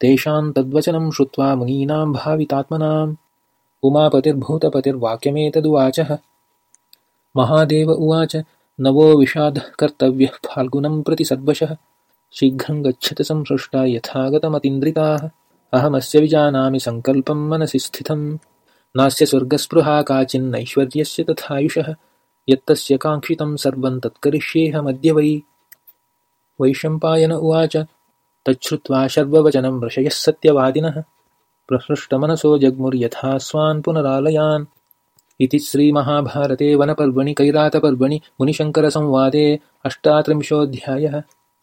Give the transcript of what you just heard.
तेषां तद्वचनं श्रुत्वा मुनीनां भावितात्मनाम् उमापतिर्भूतपतिर्वाक्यमेतदुवाचः। महादेव उवाच नवो विषादः कर्तव्यः फाल्गुनं प्रति सद्वशः। शीघ्रं गच्छत संसृष्टा यथागतमतीन्द्रिताः। अहमस्य विजानामि सङ्कल्पं मनसि स्थितं नास्य स्वर्गस्पृहा काचिन्नैश्वर्यस्य तथायुषः। यत्तस्य काङ्क्षितं सर्वं तत्करिष्येऽहमद्य वै। वैशम्पायन उवाच तच्छ्रुत्वा शर्ववचनं ऋषयः सत्यवादिनः। प्रहृष्टमनसो जग्मुर्यथा स्वान् पुनरालयान्। इति श्रीमहाभारते वनपर्वणि कैरातपर्वणि मुनिशङ्करसंवादे अष्टात्रिंशोऽध्यायः